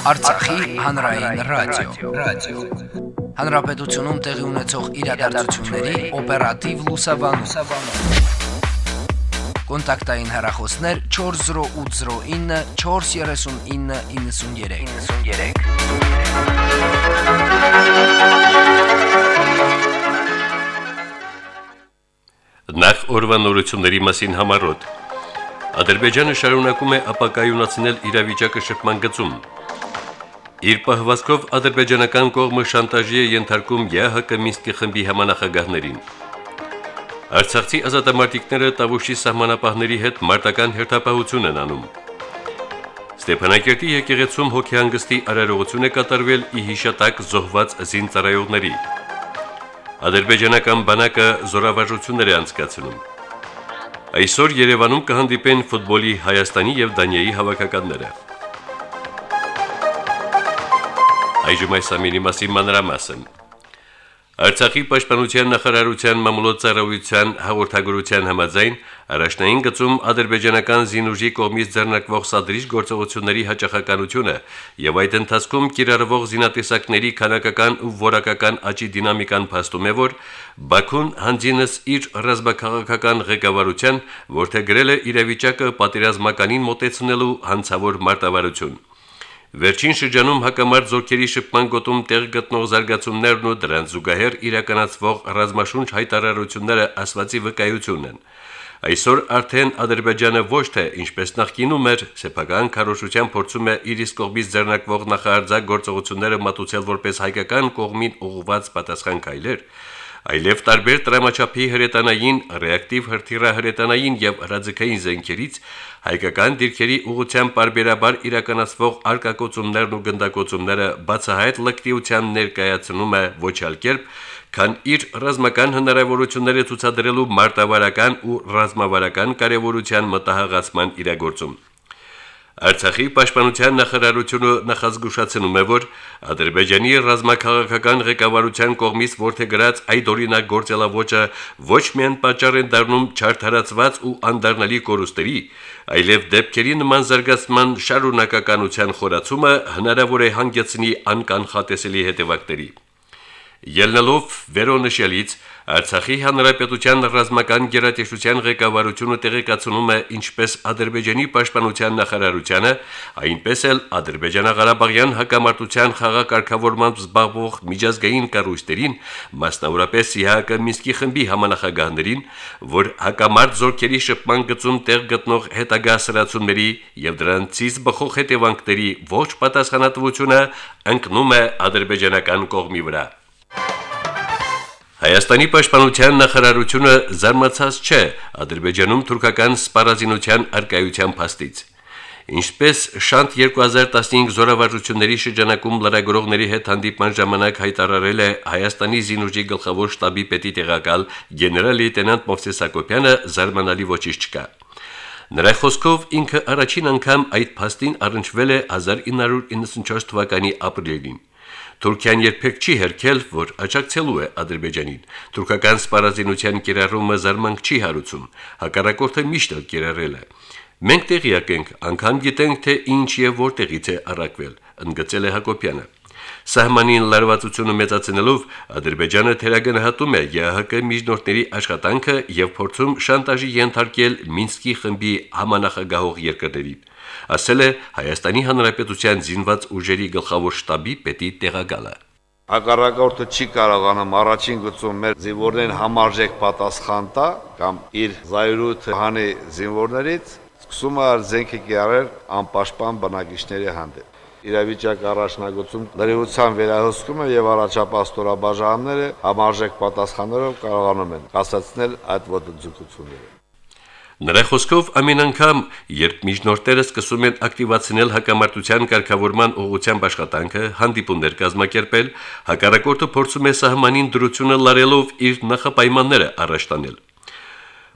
Արցախի հանրային ռադիո, ռադիո։ Հանրապետությունում տեղի ունեցող իրադարձությունների օպերատիվ լուսաբանում։ Կոնտակտային հեռախոսներ 40809 43993։ 93 Նախ օրվա նորությունների մասին համարոտ Ադրբեջանը շարունակում է ապակայունացնել իրավիճակը շփման գծում։ Իր պահվածքով ադրբեջանական կողմը շանտաժի է ենթարկում ԵՀԿ Մինսկի խմբի համանախագահներին։ Արցախցի ազատամարտիկները Տավուշի սահմանապահների հետ մարտական հերթապահություն են անում։ Ստեփանակերտի եկեղեցում հոգեհանգստի արարողություն է կատարվել ի հիշատակ զոհված զինծառայողների։ Ադրբեջանական բանակը զորավարժություններ է անցկացնում։ Այսօր Երևանում կհանդիպեն ֆուտբոլի Հայաստանի եւ Դանիայի հավաքականները։ Այժմ այս ամենի մասին մանրամասն։ Արցախի պաշտպանության նախարարության մամուլոցարայության հաղորդագրության համաձայն առաջնային գծում ադրբեջանական զինուժի կողմից ձեռնարկվող սադրիչ գործողությունների հաջողականությունը եւ այդ ընթացքում կիրառվող զինատեսակների քանակական ու որակական աճի դինամիկան փաստում է, որ Բաքուն հանձինս իր ռազմաքաղաքական ղեկավարության որթեգրել է իրավիճակը պատերազմականին մոտեցնելու հանցավոր մարտավարություն։ Վերջին շրջանում հակամարտ զորքերի շփման գոտում տեղ գտնող զարգացումներն ու դրանց զուգահեռ իրականացվող ռազմաշունչ հայտարարությունները ասվածի վկայություն են։ Այսօր արդեն Ադրբեջանը ոչ թե ինչպես նախկինում էր, սեփական քարոշության փորձում է իր իսկ կողմից ձեռնարկվող նախարարձակ գործողությունները մատուցել որպես հայկական կողմին ուղղված պատասխան քայլեր, այլև տարբեր տրամաչափի հրետանային, ռեակտիվ հրթիռահրետանային եւ հրաձգային զենքերից հայկական դիրքերի ուղղությամբ բարբերաբար իրականացվող արկակոծումներն ու գնդակոծումները բացահայտ լկտիության ներկայացնում է ոչ այլ կերպ, քան իր ռազմական հնարավորությունները ցուցադրելու մարտավարական ու ռազմավարական կարևորության մտահղացման իրագործում։ Արցախի պաշտպանության նախարարությունը նախազգուշացնում է, որ Ադրբեջանի ռազմաքաղաքական ղեկավարության կողմից ворթեգրած այդ օրինակ գործելավոճը ոչ միայն պատճառ են դառնում չարթարացված ու անդառնալի կորուստերի, այլև դեպքերի նման զարգացման շարունակականության խորացումը հնարավոր է հանգեցնի անկանխատեսելի հետևակների։ Ելնելով վերոնշյալից Արցախի հանրապետության ռազմական գերատեսչության ղեկավարությունը տեղեկացնում է ինչպես Ադրբեջանի պաշտպանության նախարարությանը, այնպես էլ Ադրբեջանա-Ղարաբաղյան հակամարտության խաղակարգավորմամբ զբաղվող միջազգային կառույցներին, մասնավորապես ՀՀԿ Մինսկի խմբի համանախագահներին, որ հակամարտ զորքերի շփման գծում տեղ գտնող հետագա սրացումների եւ դրանցից բխող հետևանքների ոչ պատասխանատվությունը ընկնում է ադրբեջանական կողմի վրա։ Հայաստանի պաշտպանության նախարարությունը զարմացած չէ Ադրբեջանում թուրքական սպառազինության արկայության փաստից։ Ինչպես Շանտ 2015 զորավարժությունների շրջանակում լրագրողների հետ հանդիպման ժամանակ հայտարարել է Հայաստանի զինուժի գլխավոր շտաբի պետի տեղակալ գեներալ լեյտենանտ Մովսես Հակոբյանը, զարմանալի ոչինչ չկա։ Նրա խոսքով ինքը առաջին անգամ այդ փաստին առնչվել է 1994 թվականի ապրիլին։ Թուրքիան երբեք չի հերքել, որ աջակցելու է Ադրբեջանին։ Թուրքական սպառազինության կիրառումը զարմանք չի հարուցում, հակառակորդը միշտ կիրառել է։ Մենք տեղյակ ենք, անգամ գիտենք, թե ինչ եւ որտեղից է առաքվել, ընդգծել է Հակոբյանը։ Սահմանին լարվածությունը մեծացնելով Ադրբեջանը թերագնահատում է ԵՀԿ միջնորդների աշխատանքը եւ փորձում շանտաժի ենթարկել Մինսկի խմբի համանախագահող երկրներին ասել է Հայաստանի Հանրապետության զինված ուժերի գլխավոր շտաբի պետի տեղակալը։ Հակառակորդը չի կարողանում առաջին գծում մեր զինվորներին համարժեք պատասխան տա կամ իր զայրույթը հանի զինվորներից, սկսում է զենքը կիրառել անպաշտպան բնակիչների հանդեպ իրավիճակ առաջնագծում լրիվության վերահսկումը եւ առաջապահ ստորաբաժանումները համարժեք պատասխաններով կարողանում են կասացնել այդ ոտնձգությունները Նրա խոսքով ամեն անգամ, երբ միջնորդները սկսում են ակտիվացնել հակամարտության կարգավորման ուղղությամբ աշխատանքը, հանդիպումներ կազմակերպել, հակառակորդը փորձում է սահմանին դրությունը լարելով իր նախապայմանները առաջ տանել։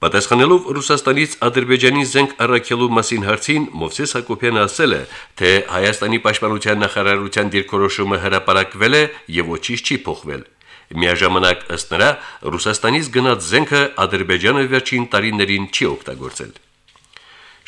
Պատասխանելով Ռուսաստանից Ադրբեջանի զենք առաքելու մասին հարցին Մովսես Հակոբյանը ասել է, թե Հայաստանի պաշտպանության նախարարության դիրքորոշումը հրապարակվել է եւ ոչինչ չի փոխվել։ Միաժամանակ ըստ նրա Ռուսաստանից գնաց զենքը Ադրբեջանը վերջին տարիներին չի օգտագործել։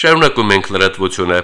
Շարունակում ենք լրատվությունը։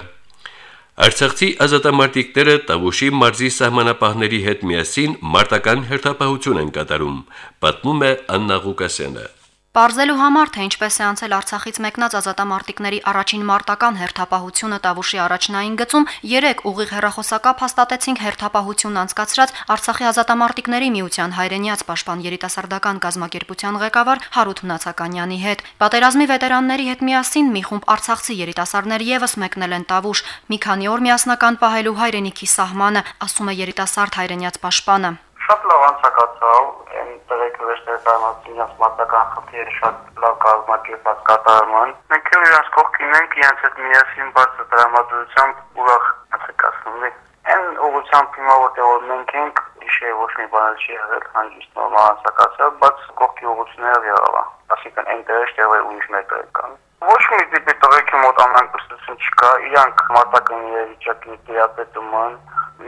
Արցախցի ազատամարտիկները Տավուշի մարզի սահմանապահների հետ միասին մարտական հերթապահություն են կատարում, պատմում է Աննա Ղուկասյանը։ Պարզելու համար, թե ինչպես է անցել Արցախից մեկնած ազատամարտիկների առաջին մարտական հերթապահությունը Տավուշի առաջնային գծում, 3 ուղիղ հերախոսակապ հաստատեցինք հերթապահություն անցկացրած Արցախի ազատամարտիկների միության հայրենիաց պաշտպան երիտասարդական կազմակերպության ղեկավար Հարութ Մնացականյանի հետ։ Պատերազմի վետերանների հետ միասին մի խումբ արցախցի երիտասարդներ եւս մեկնել են Տավուշ, մի քանի օր միասնական պահելու հայրենիքի սահմանը, ասում է երիտասարդ հայրենիաց պաշտպանը։ Շատ լավ անցկացավ, այն տեղեկը վերջերկանացին իրենց մատական խնդիրը շատ լավ կազմակերպած կատարում են։ Մենք էլ իրենց կողքին ենք, իրենց հետ միասին բարձր դրամատուրգությամբ ուրախ անցկացնում ենք։ Այն ուղղությամբ հիմա որտեղ որ մենք ենք, իշե ոչ մի բան չի եղել, հանգիստ նորմալ անցկացավ, բայց կողքի ուղղությունները եղավ։ Այսինքն այնտեղ տեղը ուրիշ մեկը կան։ Ոչ մի տիպի տղեկի մոտ ամենակրթություն չկա, իրանք մատական իրավիճակի դիաբետում են,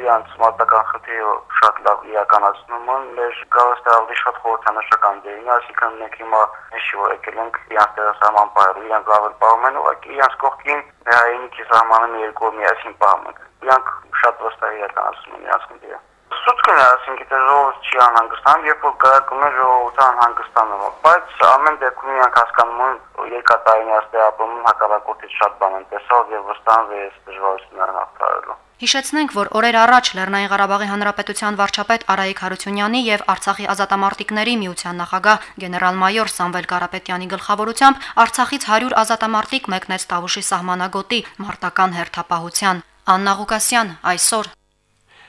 իրանց մատական խնդիրը շատ լավ իրականացնում են, մեր գավստը ավելի շատ խորհրդանշական դերին, այսինքն մենք հիմա հիշի որ եկել ենք իրանց դերասարման պահելու, իրանք լավ են պահում են, ուղղակի իրանց կողքին հայինիքի սահմանը երկու միասին պահում են։ Իրանք շատ վստահ իրականացնում են իրանց խնդիրը սուտքն ասենք թե ժողովուրդ չի անհանգստանում, երբ որ կայացնում է ժողովուրդը անհանգստանում բայց ամեն դեպքում իրանք հասկանում են երկաթայինի աստեապում հակառակորդից շատ բան են տեսավ եւ վստահ են այս դժվարությունները հաղթահարելու։ Հիշեցնենք, որ օրեր առաջ Լեռնային Ղարաբաղի Հանրապետության վարչապետ Արայիկ Հարությունյանի եւ Արցախի ազատամարտիկների միության նախագահ գեներալ-մայոր Սամվել Կարապետյանի գլխավորությամբ Արցախից 100 ազատամարտիկ մեկնեց Տավուշի սահմանագոտի մարտական հերթապահության։ Աննա Ղուկասյան այսօր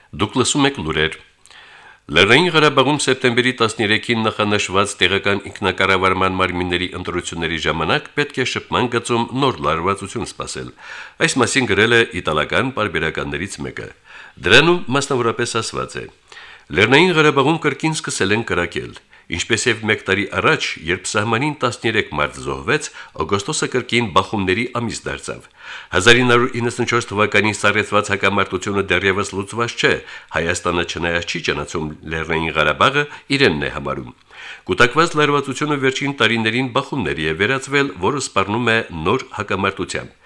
Դուք լսում եք լուրեր։ Լեռնային Ղարաբաղում սեպտեմբերի 13-ին նախանշված տեղական ինքնակառավարման մարմինների ընտրությունների ժամանակ պետք է շփման գծում նոր լարվածություն սպասել։ Այս մասին գրել է իտալական բարբերականներից մեկը։ Դրանում մասնավորապես ասված է. Լեռնային Ղարաբաղում կրկին սկսել են կրակել։ Ինչպես եւ 1 տարի առաջ, երբ սահմանին 13 մարտ զոհվեց, օգոստոսը կրկին բախումների ամիս դարձավ։ 1994 թվականին սարեցված հակամարտությունը դեռևս լուծված չէ։ Հայաստանը չնայած չի ճանաչում Լեռնային Ղարաբաղը, իրենն է համարում։ Կուտակված լարվածությունը վերջին տարիներին բախումների է վերածվել, որը սպառնում է նոր հակամարտությամբ։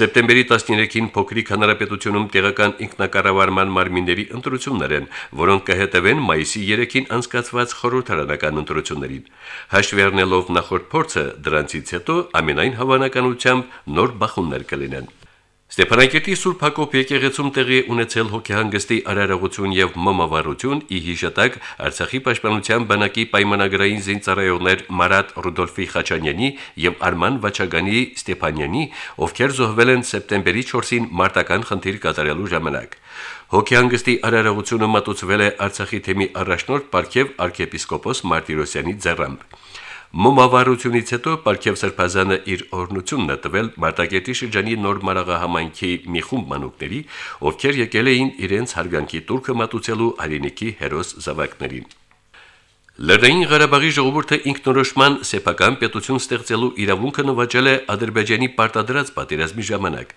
Սեպտեմբերի 13-ին փոքրիկ հանրապետությունում տեղական ինքնակառավարման մարմինների ընտրություններ են, որոնք կհետևեն մայիսի 3-ին անցկացված խորհրդարանական ընտրություններին։ Հաշվի առնելով նախորդ փորձը, դրանցից հետո ամենայն հավանականությամբ նոր բախումներ կլինեն։ Ստեփանակերտի Սուրբ Հակոբ եկեղեցում տեղի ունեցել հոգեհանգստի արարողություն եւ մոմավառություն ի հիշատակ Արցախի պաշտպանության բանակի պայմանագրային զինծառայողներ Մարատ Ռուդոլֆի Խաչանյանի եւ Արման Վաչագանի Ստեփանյանի, ովքեր զոհվել են սեպտեմբերի 4-ին մարտական խնդիր կատարելու ժամանակ։ Հոգեհանգստի արարողությունը մատուցվել է Արցախի թեմի առաջնորդ Պարքև arczepiskopos Մարտիրոսյանի ձեռամբ։ Մոմավառությունից հետո Պարքև Սրբազանը իր օրնությունն է տվել Մարտակերտի շրջանի նոր մարաղահամայնքի մի խումբ մանուկների, ովքեր եկել էին իրենց հարգանքի տուրքը մատուցելու հայրենիքի հերոս զավակներին։ Լեռնային Ղարաբաղի ժողովուրդը ինքնորոշման սեփական պետություն ստեղծելու իրավունքը նվաճել է Ադրբեջանի պարտադրած պատերազմի ժամանակ։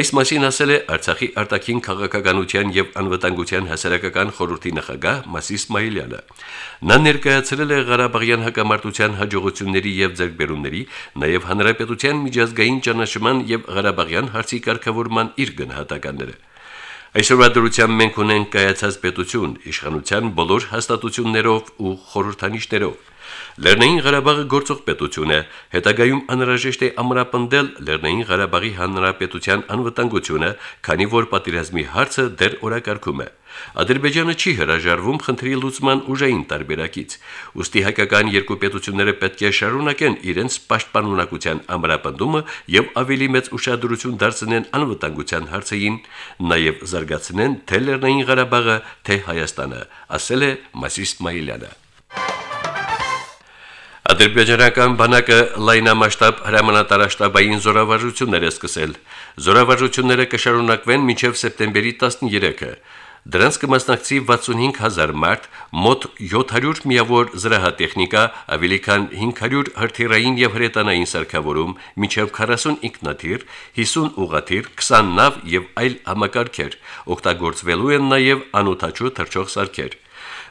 Այս մասին ասել է Արցախի արտաքին քաղաքականության եւ անվտանգության հասարակական խորհրդի նախագահ Մասիս Սմայլյանը։ Նա ներկայացրել է Ղարաբաղյան հակամարտության հաջողությունների եւ ձեռքբերումների, նաեւ հանրապետության միջազգային ճանաչման եւ Ղարաբաղյան հարցի կարգավորման իր գնահատականները։ Այսօրվա դրությամբ մենք ունենք կայացած պետություն իշխանության բոլոր հաստատություններով ու խորհրդանիշներով։ Լեռնային Ղարաբաղը գործող պետություն է, հետագայում անհրաժեշտ է ամրապնդել Լեռնային Ղարաբաղի հանրապետության անվտանգությունը, քանի որ պատերազմի հարցը դեռ օրակարգում է։ Ադրբեջանը չի հրաժարվում խնդրի լուծման ուժային տարբերակից։ Ոստի հայկական երկու պետությունները պետք է շարունակեն իրենց պաշտպանունակության ամրապնդումը եւ ավելի մեծ ուշադրություն դարձնեն անվտանգության հարցերին, նաեւ զարգացնեն թե Լեռնային Ղարաբաղը, թե Հայաստանը, ասել է Մասիս Սմայլյանը։ Ադրբեջանական բանակը լայնամասշտաբ հրամանատարաշտաբային զորավարժություններ է սկսել։ Զորավարժությունները կշարունակվեն մինչև սեպտեմբերի 13-ը։ Դրանց կմասնակցի 65000 մարդ, մոտ 700 միավոր զրահատեխնիկա, ավելի քան 500 հրթիռային եւ հրետանային սարքավորում, մինչև 40 ինքնաթիռ, 50 ուղաթիռ, 20 նավ եւ այլ համակարգեր։ Օգտագործվելու են նաեւ անօթաչու թռչող սարքեր։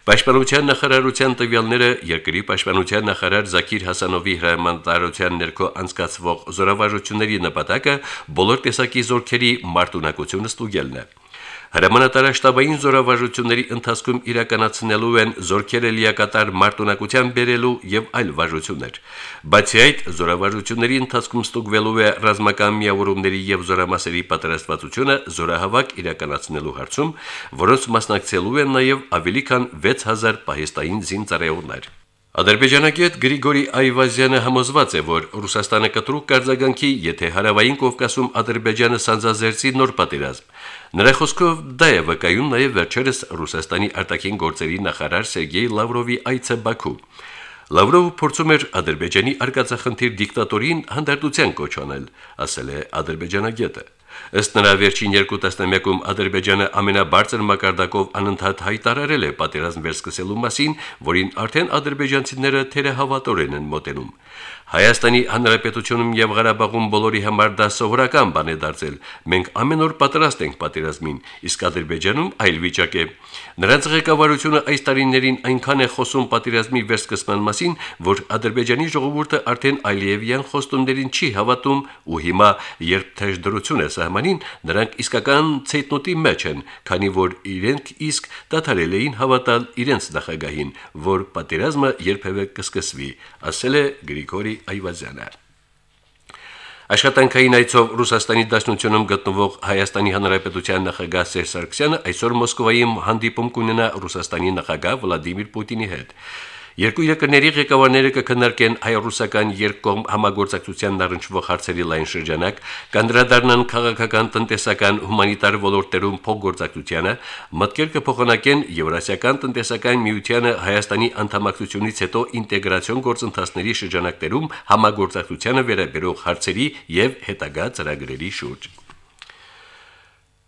Պաշտպանության նախարարության տվյալները երկրի պաշտպանության նախարար Զաքիր Հասանովի հրամանատարության ներքո անցկացվող զորավարությունների նպատակը բոլոր տեսակի զորքերի մարտունակությունը ստուգելն է։ Հրամանատարաշտաբային զորավարությունների ընթացքում իրականացնելու են զորքերը լիակատար մարտունակության բերելու եւ այլ վարժություններ։ Բացի այդ, զորավարությունների ընթացքում ստուգվելու է ռազմական միավորումների եւ զորամասերի պատրաստվածությունը զորահավաք իրականացնելու հարցում, որոնց մասնակցելու են նաեւ ավելի քան 6000 պահեստային զինծառայողներ։ Ադրբեջանագետ Գրիգորի Այվազյանը համոզված է, որ Ռուսաստանը կտրուկ կարձագանքի, եթե հարավային Կովկասում Ադրբեջանը սանձազերծի նոր պատերազմ։ Նրա խոսքով դա է վկայում նաև վերջերս Ռուսաստանի արտաքին գործերի նախարար Սերգեյ Լավրովի այցը Բաքու։ Լավրովը փորձում էր Ադրբեջանի արկածախնդիր դիկտատորին հանդարտության կոչ անել, ասել է ադրբեջանագետը։ Ըստ նրա վերջին երկու տասնամյակում Ադրբեջանը ամենաբարձր մակարդակով անընդհատ հայտարարել է պատերազմ վերսկսելու մասին, որին արդեն ադրբեջանցիները թերահավատորեն են մոտենում։ Հայաստանի Հանրապետությունում եւ Ղարաբաղում բոլորի համար դա սովորական բան է դարձել։ Մենք ամեն օր պատրաստ ենք պատերազմին, իսկ Ադրբեջանում այլ վիճակ է։ Նրանց ղեկավարությունը այս տարիներին այնքան է խոսում պատերազմի վերսկսման մասին, որ Ադրբեջանի ժողովուրդը արդեն Ալիևյան խոստումներին չի հավատում ու հիմա, երբ թեժ դրություն է սահմանին, նրանք իսկական ցեյտնոտի մեջ են, քանի որ իրենք իսկ դադարել էին հավատալ իրենց նախագահին, որ պատերազմը երբևէ կսկսվի, ասել է Գրիգորի Այվազյանը։ Աշխատանքային այցով Ռուսաստանի Դաշնությունում գտնվող Հայաստանի Հանրապետության նախագահ Սերժ Սարգսյանը այսօր Մոսկվայում հանդիպում կունենա Ռուսաստանի նախագահ Վլադիմիր Պուտինի հետ։ Երկու երկրների ղեկավարները կքննարկեն հայ-ռուսական երկկողմ համագործակցության առնչվող հարցերի լայն շրջանակ, կանդրադառնան քաղաքական, տնտեսական, հումանիտար ոլորտերում փոխգործակցությանը, մտքեր կփոխանակեն Եվրասիական տնտեսական միությանը Հայաստանի անդամակցությունից հետո ինտեգրացիոն գործընթացների շրջանակներում համագործակցությանը վերաբերող հարցերի եւ հետագա ծրագրերի շուրջ։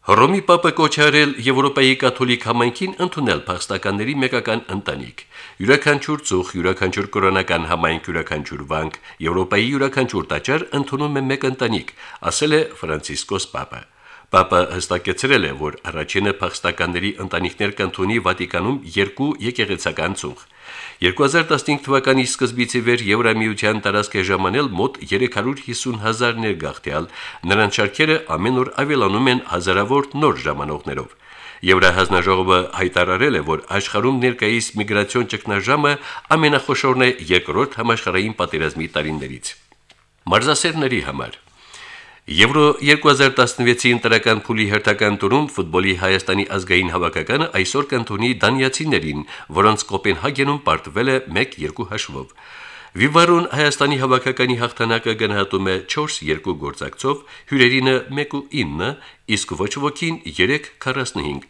Հռոմի Պապը կոչարել Եվրոպայի կաթոլիկ համայնքին ընդունել փախստականների մեկական ընտանիք։ Յուրաքանչյուր ծուխ, յուրաքանչյուր կրոնական համայնք, յուրաքանչյուր վանք, Եվրոպայի յուրաքանչյուր տաճար ընդունում է մեկ ընտանիք, ասել է Ֆրանցիսկոս Պապը։ Պապը հստակեցրել է, որ առաջինը փախստականների ընտանիքներ կընդունի Վատիկանում երկու եկեղեցական ծուխ։ 2015 թվականի սկզբից ի վեր Եվրամիության տարածք է ժամանել մոտ 350 հազար ներգաղթյալ, նրանց շարքերը ամեն օր ավելանում են հազարավոր նոր ժամանողներով։ Եվրահանձնաժողովը հայտարարել է, որ աշխարհում ներկայիս միգրացիոն ճգնաժամը ամենախոշորն է երկրորդ համաշխարհային պատերազմի տարիներից։ Մարզասերների համար Եվրո 2016-ի ընտրական փուլի հերթական տուրում ֆուտբոլի Հայաստանի ազգային հավաքականը այսօր կընդունի դանիացիներին, որոնց Կոպենհագենում պարտվել է 1-2 հաշվով։ Վիվարուն Հայաստանի հավաքականի հաղթանակը գնահատում է 4-2 գործակցով, հյուրերինը 1-9, իսկ ոչ ոքին 3-45։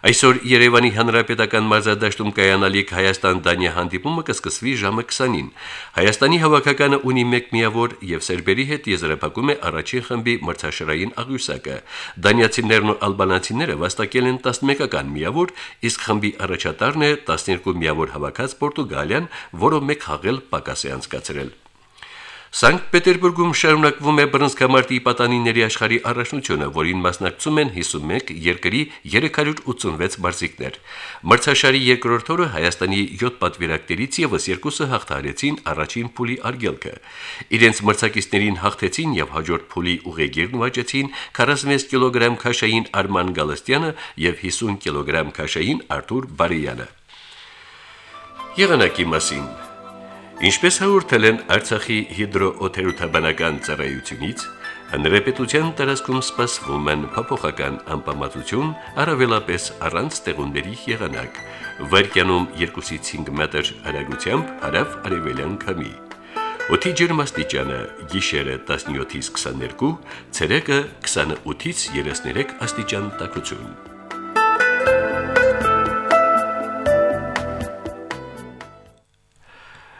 Այսօր Երևանի Հանրապետական մարզադաշտում կայանալիք Հայաստան-Դանիա հանդիպումը կսկսվի ժամը 20-ին։ Հայաստանի հավաքականը ունի 1 միավոր եւ Սերբերի հետ եզրափակում է առաջին խմբի մրցաշարային աղյուսակը։ Դանիացիներն ու ալբանացիները վաստակել են 11-ական միավոր, իսկ խմբի առաջատարն է 12 միավոր հավաքած Պորտուգալիան, որը մեկ խաղել պակաս է անցկացրել։ Սանկտ Պետերբուրգում շարունակվում է բռնցքամարտի պատանիների աշխարհի առաջնությունը, որին մասնակցում են 51 երկրի 386 մարզիկներ։ Մրցաշարի երկրորդ օրը Հայաստանի 7 պատվիրակներից եւս երկուսը հաղթահարեցին առաջին փուլի արգելքը։ Իրենց մրցակիցներին հաղթեցին եւ հաջորդ փուլի ուղեգիրն ուղղեցին 46 կիլոգրամ քաշային Արման Գալստյանը եւ 50 կիլոգրամ քաշային Արթուր Բարիյանը։ Եղանակի մասին Ինչպես հաղորդել են Արցախի հիդրոօթերոթաբանական ծառայությունից, հնարեպետության տարածքում սպասվում են փոփոխական անպամատություն, առավելապես առանց տեղունների եղանակ, վարկյանում 2-ից 5 մետր հեռագությամբ հարավ արևելյան քամի։ Օդի ջերմաստիճանը՝ գիշերը 17-ից 22, ցերեկը 28-ից 33 աստիճան տաքություն։